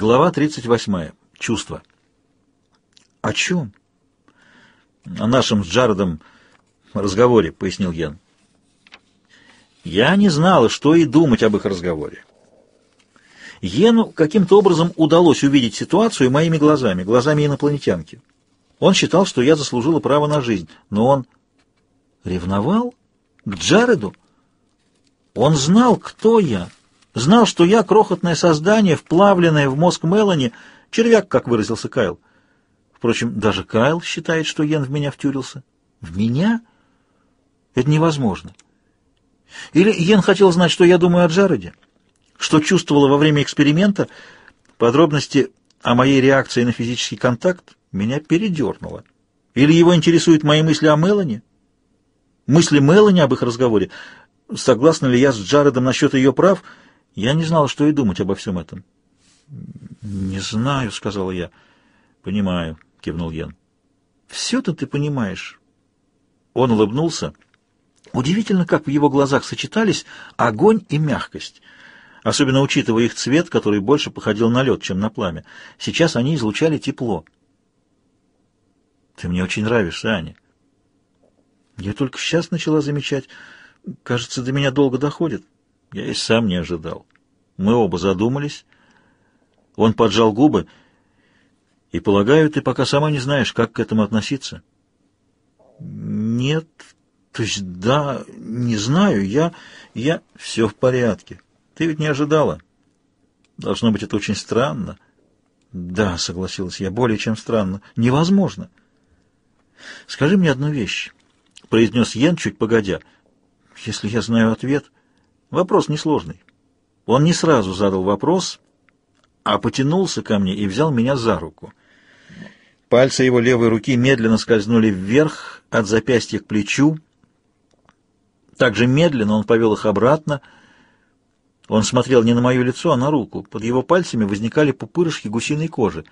Глава 38. Чувства. «О чем?» «О нашем с Джаредом разговоре», — пояснил Ян. Я не знала, что и думать об их разговоре. Йену каким-то образом удалось увидеть ситуацию моими глазами, глазами инопланетянки. Он считал, что я заслужила право на жизнь, но он ревновал к Джареду. Он знал, кто я, знал, что я крохотное создание, вплавленное в мозг Мелани, червяк, как выразился Кайл. Впрочем, даже Кайл считает, что Йен в меня втюрился. В меня? Это невозможно. Или Йен хотел знать, что я думаю о Джареде? Что чувствовала во время эксперимента? Подробности о моей реакции на физический контакт меня передернуло. Или его интересуют мои мысли о Мелани? Мысли Мелани об их разговоре? Согласна ли я с Джаредом насчет ее прав? Я не знала, что и думать обо всем этом. «Не знаю», — сказала я. «Понимаю», — кивнул Ян. «Все-то ты понимаешь». Он улыбнулся. Удивительно, как в его глазах сочетались огонь и мягкость, особенно учитывая их цвет, который больше походил на лед, чем на пламя. Сейчас они излучали тепло. «Ты мне очень нравишься, Аня». Я только сейчас начала замечать. Кажется, до меня долго доходит. Я и сам не ожидал. Мы оба задумались. Он поджал губы. И, полагаю, ты пока сама не знаешь, как к этому относиться. Нет, то есть, да, не знаю, я... я... Все в порядке. Ты ведь не ожидала. Должно быть, это очень странно. Да, согласилась я, более чем странно. Невозможно. Скажи мне одну вещь, произнес Йен чуть погодя. Если я знаю ответ... Вопрос несложный. Он не сразу задал вопрос, а потянулся ко мне и взял меня за руку. Пальцы его левой руки медленно скользнули вверх от запястья к плечу, также медленно он повел их обратно. Он смотрел не на мое лицо, а на руку. Под его пальцами возникали пупырышки гусиной кожи.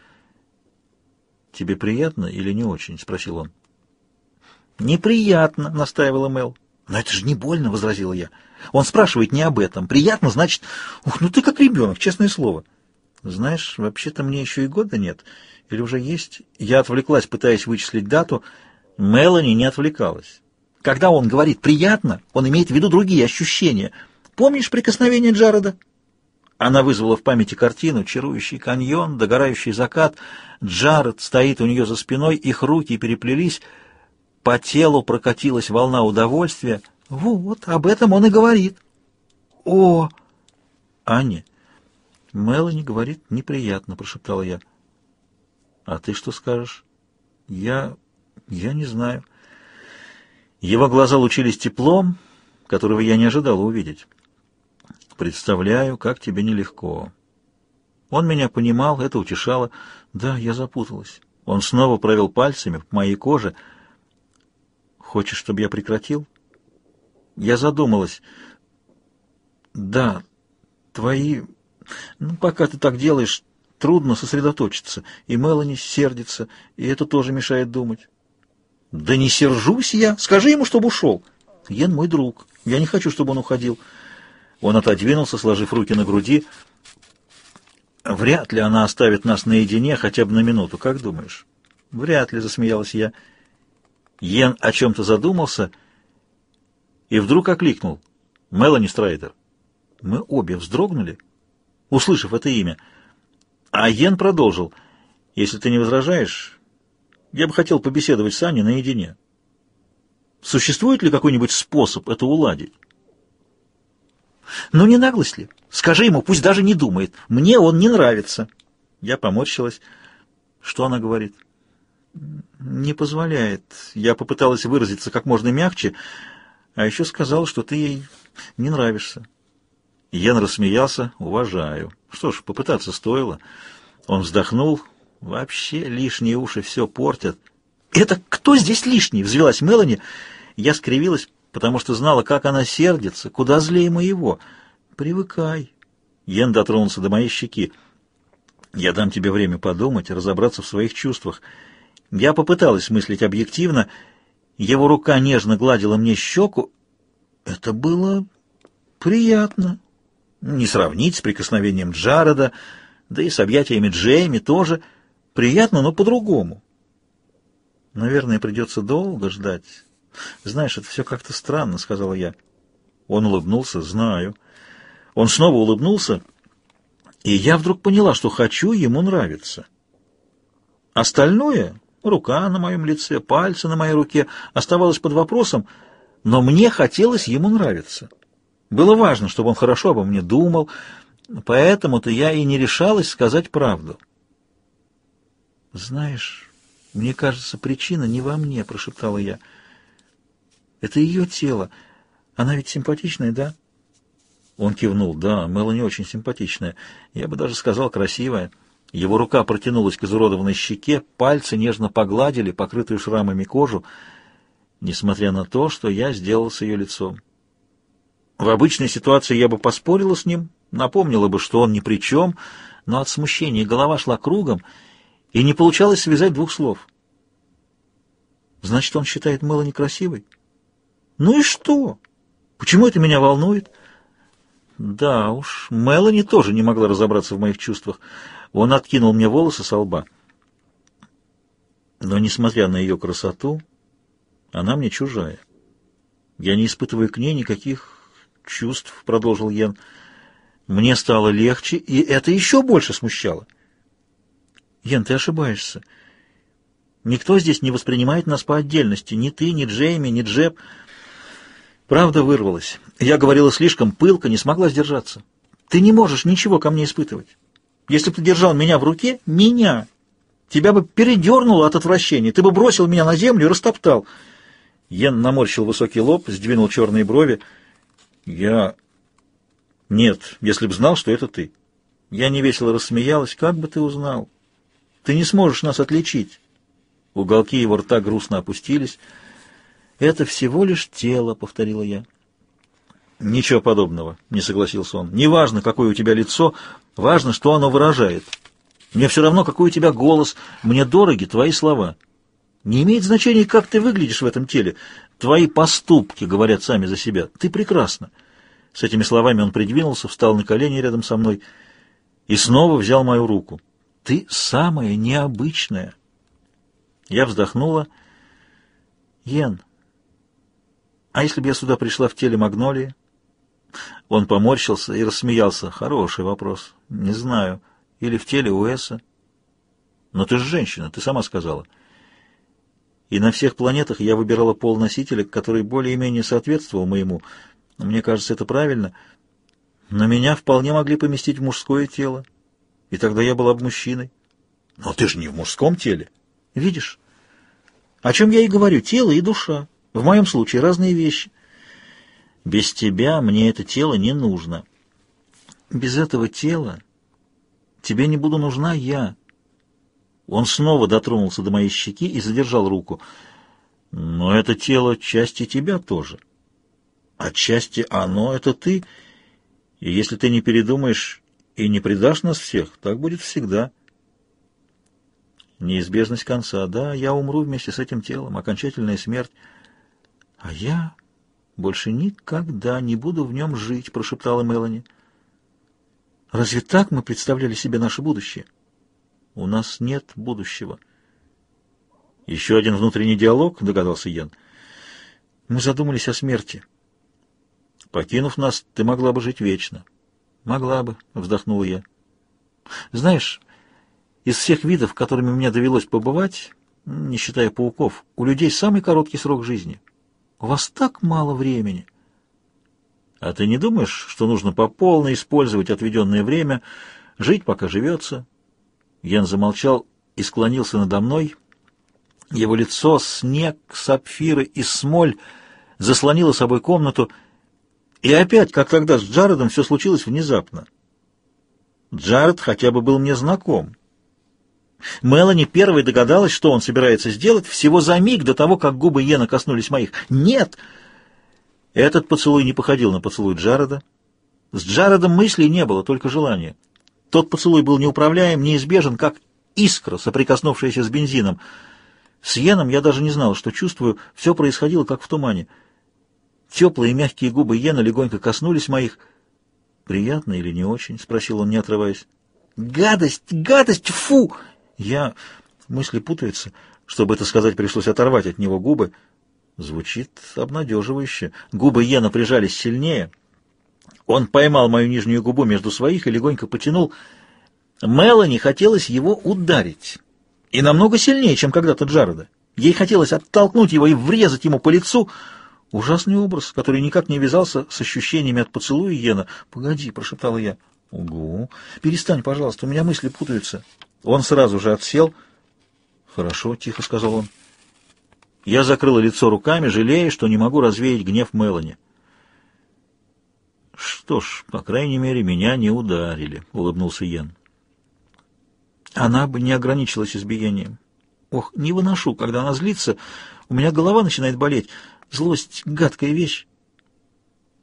«Тебе приятно или не очень?» — спросил он. «Неприятно», — настаивала Мел. «Но это же не больно», — возразила я. «Он спрашивает не об этом. Приятно, значит... Ух, ну ты как ребенок, честное слово». «Знаешь, вообще-то мне еще и года нет. Или уже есть?» Я отвлеклась, пытаясь вычислить дату. Мелани не отвлекалась. Когда он говорит «приятно», он имеет в виду другие ощущения. Помнишь прикосновение Джареда? Она вызвала в памяти картину, чарующий каньон, догорающий закат. Джаред стоит у нее за спиной, их руки переплелись. По телу прокатилась волна удовольствия. Вот, об этом он и говорит. О! Аня, Мелани говорит неприятно, прошептала я. А ты что скажешь? Я... я не знаю. Его глаза лучились теплом, которого я не ожидал увидеть. «Представляю, как тебе нелегко». Он меня понимал, это утешало. Да, я запуталась. Он снова провел пальцами по моей коже. «Хочешь, чтобы я прекратил?» Я задумалась. «Да, твои... Ну, пока ты так делаешь, трудно сосредоточиться, и Мелани сердится, и это тоже мешает думать». «Да не сержусь я. Скажи ему, чтобы ушел». «Йен мой друг. Я не хочу, чтобы он уходил». Он отодвинулся, сложив руки на груди. «Вряд ли она оставит нас наедине хотя бы на минуту. Как думаешь?» «Вряд ли», — засмеялась я. Йен о чем-то задумался и вдруг окликнул. «Мелани Страйдер». Мы обе вздрогнули, услышав это имя. А Йен продолжил. «Если ты не возражаешь, я бы хотел побеседовать с Аней наедине. Существует ли какой-нибудь способ это уладить? Ну, не наглость ли? Скажи ему, пусть даже не думает. Мне он не нравится. Я поморщилась. Что она говорит? Не позволяет. Я попыталась выразиться как можно мягче, а еще сказала, что ты ей не нравишься. Йен рассмеялся. Уважаю. Что ж, попытаться стоило. Он вздохнул, Вообще лишние уши все портят. «Это кто здесь лишний?» — взвелась Мелани. Я скривилась, потому что знала, как она сердится, куда злее моего. «Привыкай». Йен дотронулся до моей щеки. «Я дам тебе время подумать, разобраться в своих чувствах». Я попыталась мыслить объективно. Его рука нежно гладила мне щеку. Это было приятно. Не сравнить с прикосновением Джареда, Да и с объятиями Джейми тоже. Приятно, но по-другому. Наверное, придется долго ждать. Знаешь, это все как-то странно, — сказала я. Он улыбнулся. Знаю. Он снова улыбнулся, и я вдруг поняла, что хочу ему нравиться. Остальное — рука на моем лице, пальцы на моей руке — оставалось под вопросом, но мне хотелось ему нравиться. Было важно, чтобы он хорошо обо мне думал, поэтому-то я и не решалась сказать правду. «Знаешь, мне кажется, причина не во мне», — прошептала я. «Это ее тело. Она ведь симпатичная, да?» Он кивнул. «Да, Мелани очень симпатичная. Я бы даже сказал, красивая». Его рука протянулась к изуродованной щеке, пальцы нежно погладили покрытую шрамами кожу, несмотря на то, что я сделал с ее лицом. В обычной ситуации я бы поспорила с ним, напомнила бы, что он ни при чем, но от смущения голова шла кругом, и не получалось связать двух слов. Значит, он считает Мелани красивой? Ну и что? Почему это меня волнует? Да уж, Мелани тоже не могла разобраться в моих чувствах. Он откинул мне волосы со лба. Но, несмотря на ее красоту, она мне чужая. Я не испытываю к ней никаких чувств, — продолжил Йен. Мне стало легче, и это еще больше смущало. Йен, ты ошибаешься. Никто здесь не воспринимает нас по отдельности. Ни ты, ни Джейми, ни Джеб. Правда вырвалась. Я говорила слишком пылко, не смогла сдержаться. Ты не можешь ничего ко мне испытывать. Если бы ты держал меня в руке, меня, тебя бы передернуло от отвращения, ты бы бросил меня на землю и растоптал. Йен наморщил высокий лоб, сдвинул черные брови. Я... Нет, если б знал, что это ты. Я невесело рассмеялась. Как бы ты узнал? Ты не сможешь нас отличить. Уголки его рта грустно опустились. Это всего лишь тело, повторила я. Ничего подобного, не согласился он. Неважно, какое у тебя лицо, важно, что оно выражает. Мне все равно, какой у тебя голос. Мне дороги твои слова. Не имеет значения, как ты выглядишь в этом теле. Твои поступки говорят сами за себя. Ты прекрасна. С этими словами он придвинулся, встал на колени рядом со мной и снова взял мою руку. Ты самая необычная. Я вздохнула. Йен, а если бы я сюда пришла в теле Магнолии? Он поморщился и рассмеялся. Хороший вопрос. Не знаю. Или в теле Уэса. Но ты же женщина, ты сама сказала. — и на всех планетах я выбирала пол носителя, который более-менее соответствовал моему. Мне кажется, это правильно. Но меня вполне могли поместить в мужское тело, и тогда я была бы мужчиной. Но ты же не в мужском теле. Видишь? О чем я и говорю, тело и душа. В моем случае разные вещи. Без тебя мне это тело не нужно. Без этого тела тебе не буду нужна я. Он снова дотронулся до моей щеки и задержал руку. «Но это тело части тебя тоже. Отчасти оно — это ты. И если ты не передумаешь и не предашь нас всех, так будет всегда». Неизбежность конца. Да, я умру вместе с этим телом, окончательная смерть. А я больше никогда не буду в нем жить, прошептала Мелани. Разве так мы представляли себе наше будущее? У нас нет будущего. Еще один внутренний диалог, догадался Ян. Мы задумались о смерти. Покинув нас, ты могла бы жить вечно. Могла бы, вздохнула я. Знаешь, из всех видов, которыми мне довелось побывать, не считая пауков, у людей самый короткий срок жизни. У вас так мало времени. А ты не думаешь, что нужно по полной использовать отведенное время, жить, пока живется, Ян замолчал и склонился надо мной. Его лицо, снег, сапфиры и смоль заслонило собой комнату. И опять, как тогда с Джаредом, все случилось внезапно. Джаред хотя бы был мне знаком. Мелани первой догадалась, что он собирается сделать, всего за миг до того, как губы Йена коснулись моих. «Нет!» Этот поцелуй не походил на поцелуй Джареда. С Джаредом мыслей не было, только желания. Тот поцелуй был неуправляем, неизбежен, как искра, соприкоснувшаяся с бензином. С Йеном я даже не знал, что чувствую, все происходило, как в тумане. Теплые мягкие губы Йена легонько коснулись моих. «Приятно или не очень?» — спросил он, не отрываясь. Гадость, гадость, фу! Я... Мысли путаются. Чтобы это сказать, пришлось оторвать от него губы. Звучит обнадеживающе. Губы Йена прижались сильнее. Он поймал мою нижнюю губу между своих и легонько потянул. Мелани хотелось его ударить. И намного сильнее, чем когда-то Джареда. Ей хотелось оттолкнуть его и врезать ему по лицу. Ужасный образ, который никак не вязался с ощущениями от поцелуя Йена. «Погоди», — прошептала я. «Угу. Перестань, пожалуйста, у меня мысли путаются». Он сразу же отсел. «Хорошо», — тихо сказал он. Я закрыла лицо руками, жалея, что не могу развеять гнев Мелани. «Что ж, по крайней мере, меня не ударили», — улыбнулся Йен. Она бы не ограничилась избиением. Ох, не выношу, когда она злится, у меня голова начинает болеть. Злость — гадкая вещь.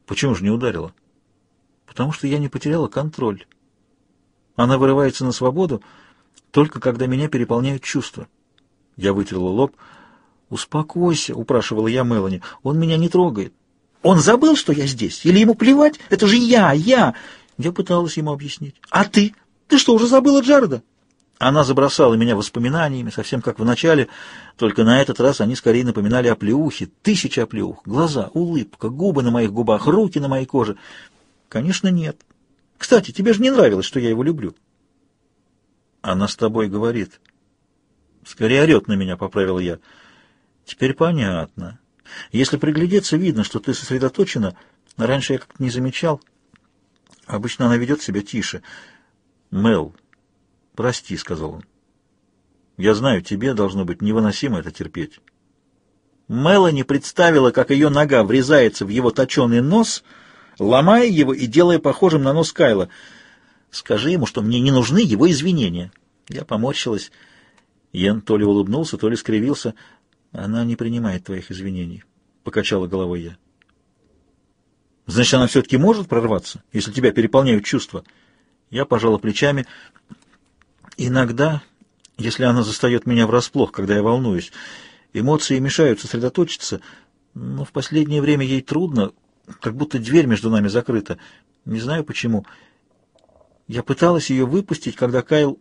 Почему же не ударила? Потому что я не потеряла контроль. Она вырывается на свободу только когда меня переполняют чувства. Я вытерла лоб. «Успокойся», — упрашивала я Мелани. «Он меня не трогает». «Он забыл, что я здесь? Или ему плевать? Это же я, я!» Я пыталась ему объяснить. «А ты? Ты что, уже забыла Джареда?» Она забросала меня воспоминаниями, совсем как в начале, только на этот раз они скорее напоминали оплеухи, тысячи оплеух, глаза, улыбка, губы на моих губах, руки на моей коже. Конечно, нет. Кстати, тебе же не нравилось, что я его люблю. Она с тобой говорит. Скорее орет на меня, поправил я. Теперь понятно. Если приглядеться, видно, что ты сосредоточена. Раньше я как-то не замечал. Обычно она ведет себя тише. Мел, «Прости», — сказал он. «Я знаю, тебе должно быть невыносимо это терпеть». Мелани представила, как ее нога врезается в его точеный нос, ломая его и делая похожим на нос Кайла. «Скажи ему, что мне не нужны его извинения». Я поморщилась. Йен то ли улыбнулся, то ли скривился. «Она не принимает твоих извинений», — покачала головой я. «Значит, она все-таки может прорваться, если тебя переполняют чувства?» Я пожала плечами. Иногда, если она застает меня врасплох, когда я волнуюсь, эмоции мешают сосредоточиться, но в последнее время ей трудно, как будто дверь между нами закрыта. Не знаю почему. Я пыталась ее выпустить, когда Кайл...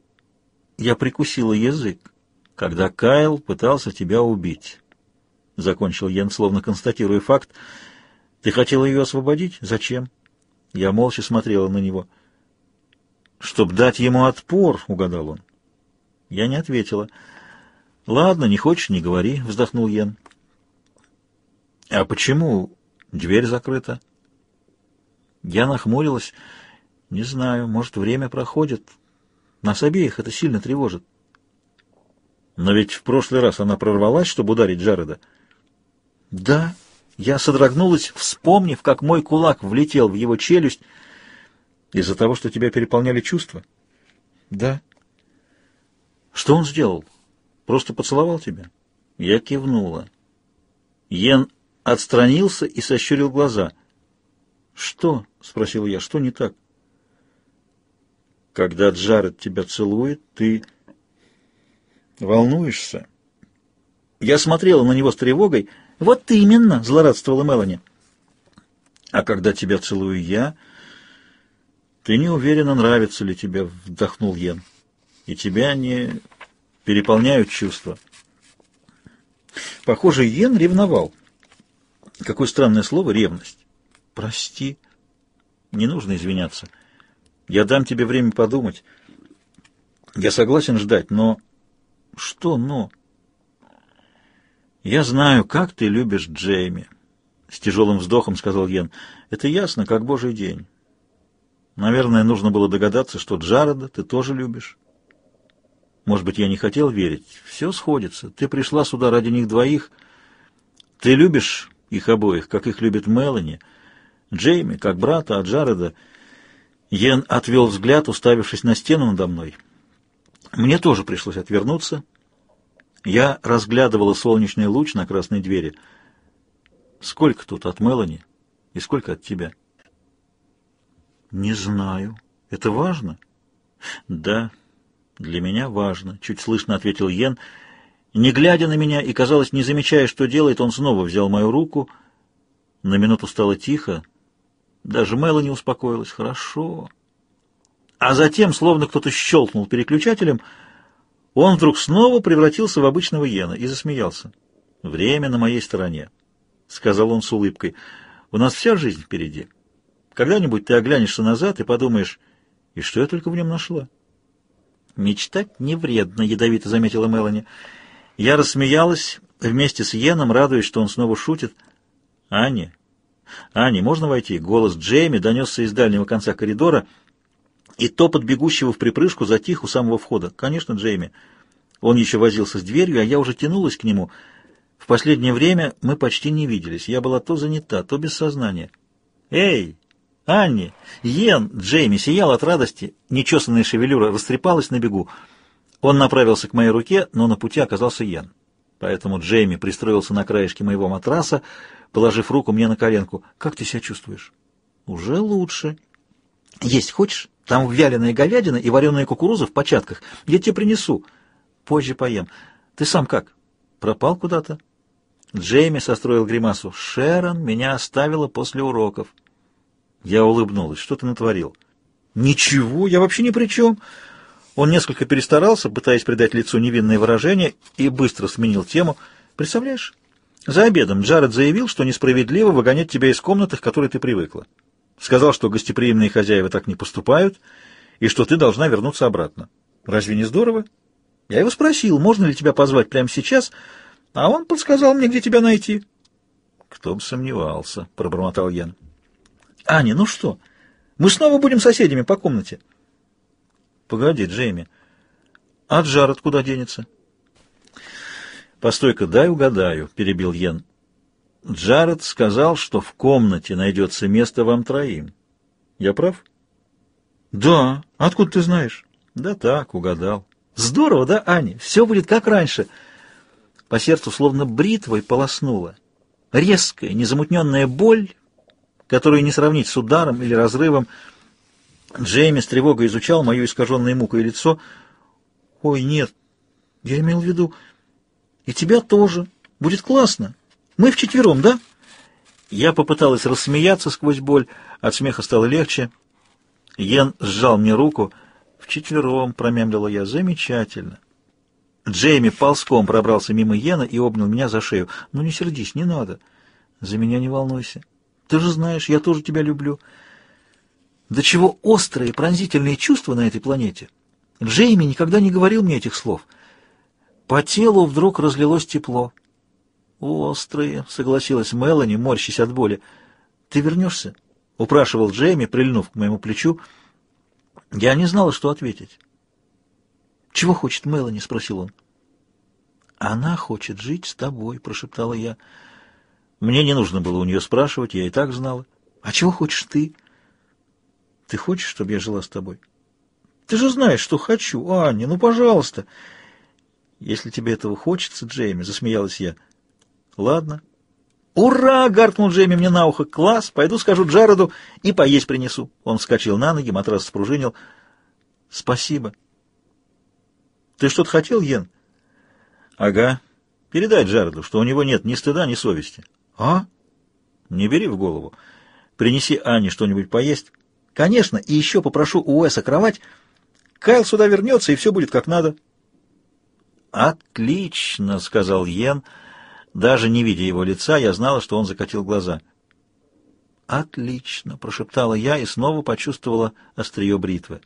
Я прикусила язык, когда Кайл пытался тебя убить. Закончил Йен, словно констатируя факт. Ты хотела ее освободить? Зачем? Я молча смотрела на него. — «Чтоб дать ему отпор», — угадал он. Я не ответила. «Ладно, не хочешь, не говори», — вздохнул Йен. «А почему дверь закрыта?» Я нахмурилась. «Не знаю, может, время проходит. Нас обеих это сильно тревожит». «Но ведь в прошлый раз она прорвалась, чтобы ударить Джареда». «Да». Я содрогнулась, вспомнив, как мой кулак влетел в его челюсть, — из-за того, что тебя переполняли чувства? Да. Что он сделал? Просто поцеловал тебя? Я кивнула. Йен отстранился и сощурил глаза. «Что?» — спросил я. «Что не так?» «Когда Джаред тебя целует, ты волнуешься?» Я смотрела на него с тревогой. «Вот именно!» — злорадствовала Мелани. «А когда тебя целую я...» «Ты не уверена, нравится ли тебе», — вдохнул Йен. «И тебя не переполняют чувства». Похоже, Йен ревновал. Какое странное слово — ревность. «Прости». Не нужно извиняться. Я дам тебе время подумать. Я согласен ждать, но... Что «но»? Я знаю, как ты любишь Джейми. С тяжелым вздохом сказал Йен. Это ясно, как божий день. Наверное, нужно было догадаться, что Джареда ты тоже любишь. Может быть, я не хотел верить. Все сходится. Ты пришла сюда ради них двоих. Ты любишь их обоих, как их любит Мелани. Джейми, как брата, а Джареда... Йен отвел взгляд, уставившись на стену надо мной. Мне тоже пришлось отвернуться. Я разглядывала солнечный луч на красной двери. Сколько тут от Мелани и сколько от тебя? — «Не знаю. Это важно?» «Да, для меня важно», — чуть слышно ответил Йен. Не глядя на меня и, казалось, не замечая, что делает, он снова взял мою руку. На минуту стало тихо. Даже Мэла не успокоилась. «Хорошо». А затем, словно кто-то щелкнул переключателем, он вдруг снова превратился в обычного Йена и засмеялся. «Время на моей стороне», — сказал он с улыбкой. «У нас вся жизнь впереди. Когда-нибудь ты оглянешься назад и подумаешь, и что я только в нем нашла?» «Мечтать не вредно», — ядовито заметила Мелани. Я рассмеялась вместе с Йеном, радуясь, что он снова шутит. «Аня, Аня, можно войти?» Голос Джейми донесся из дальнего конца коридора, и топот бегущего в припрыжку затих у самого входа. «Конечно, Джейми». Он еще возился с дверью, а я уже тянулась к нему. В последнее время мы почти не виделись. Я была то занята, то без сознания. «Эй!» «Анни! Йен!» Джейми сиял от радости, нечесанная шевелюра растрепалась на бегу. Он направился к моей руке, но на пути оказался Йен. Поэтому Джейми пристроился на краешке моего матраса, положив руку мне на коленку. «Как ты себя чувствуешь?» «Уже лучше». «Есть хочешь? Там вяленая говядина и вареная кукуруза в початках. Я тебе принесу. Позже поем. Ты сам как? Пропал куда-то?» Джейми состроил гримасу. «Шерон меня оставила после уроков». Я улыбнулась. «Что ты натворил?» «Ничего, я вообще ни при чем». Он несколько перестарался, пытаясь придать лицу невинное выражение, и быстро сменил тему. «Представляешь, за обедом Джаред заявил, что несправедливо выгонять тебя из комнаты, к которой ты привыкла. Сказал, что гостеприимные хозяева так не поступают, и что ты должна вернуться обратно. Разве не здорово? Я его спросил, можно ли тебя позвать прямо сейчас, а он подсказал мне, где тебя найти». «Кто бы сомневался», — пробормотал Ян. Аня, ну что? Мы снова будем соседями по комнате. Погоди, Джейми. А Джаред куда денется? Постой-ка, дай угадаю, перебил Йен. Джаред сказал, что в комнате найдется место вам троим. Я прав? Да. Откуда ты знаешь? Да так, угадал. Здорово, да, Аня? Все будет как раньше. По сердцу словно бритвой полоснула. Резкая, незамутненная боль которую не сравнить с ударом или разрывом. Джейми с тревогой изучал мое искаженное мукой лицо. «Ой, нет, я имел в виду, и тебя тоже. Будет классно. Мы вчетвером, да?» Я попыталась рассмеяться сквозь боль, от смеха стало легче. Йен сжал мне руку. «Вчетвером», — промямлила я, — «замечательно». Джейми ползком пробрался мимо Йена и обнял меня за шею. «Ну не сердись, не надо. За меня не волнуйся». Ты же знаешь, я тоже тебя люблю. До чего острые, пронзительные чувства на этой планете. Джейми никогда не говорил мне этих слов. По телу вдруг разлилось тепло. «Острые», — согласилась Мелани, морщась от боли. «Ты вернешься?» — упрашивал Джейми, прильнув к моему плечу. Я не знала, что ответить. «Чего хочет Мелани?» — спросил он. «Она хочет жить с тобой», — прошептала я. Мне не нужно было у нее спрашивать, я и так знала. А чего хочешь ты? Ты хочешь, чтобы я жила с тобой? Ты же знаешь, что хочу, Аня, ну, пожалуйста. Если тебе этого хочется, Джейми, засмеялась я. Ладно. «Ура!» — гаркнул Джейми мне на ухо. «Класс! Пойду скажу Джареду и поесть принесу». Он вскочил на ноги, матрас спружинил. «Спасибо». «Ты что-то хотел, Йен?» «Ага. Передай Джареду, что у него нет ни стыда, ни совести». «А? Не бери в голову. Принеси Ане что-нибудь поесть. Конечно, и еще попрошу у Уэса кровать. Кайл сюда вернется, и все будет как надо». «Отлично», — сказал Йен. Даже не видя его лица, я знала, что он закатил глаза. «Отлично», — прошептала я и снова почувствовала острие бритвы.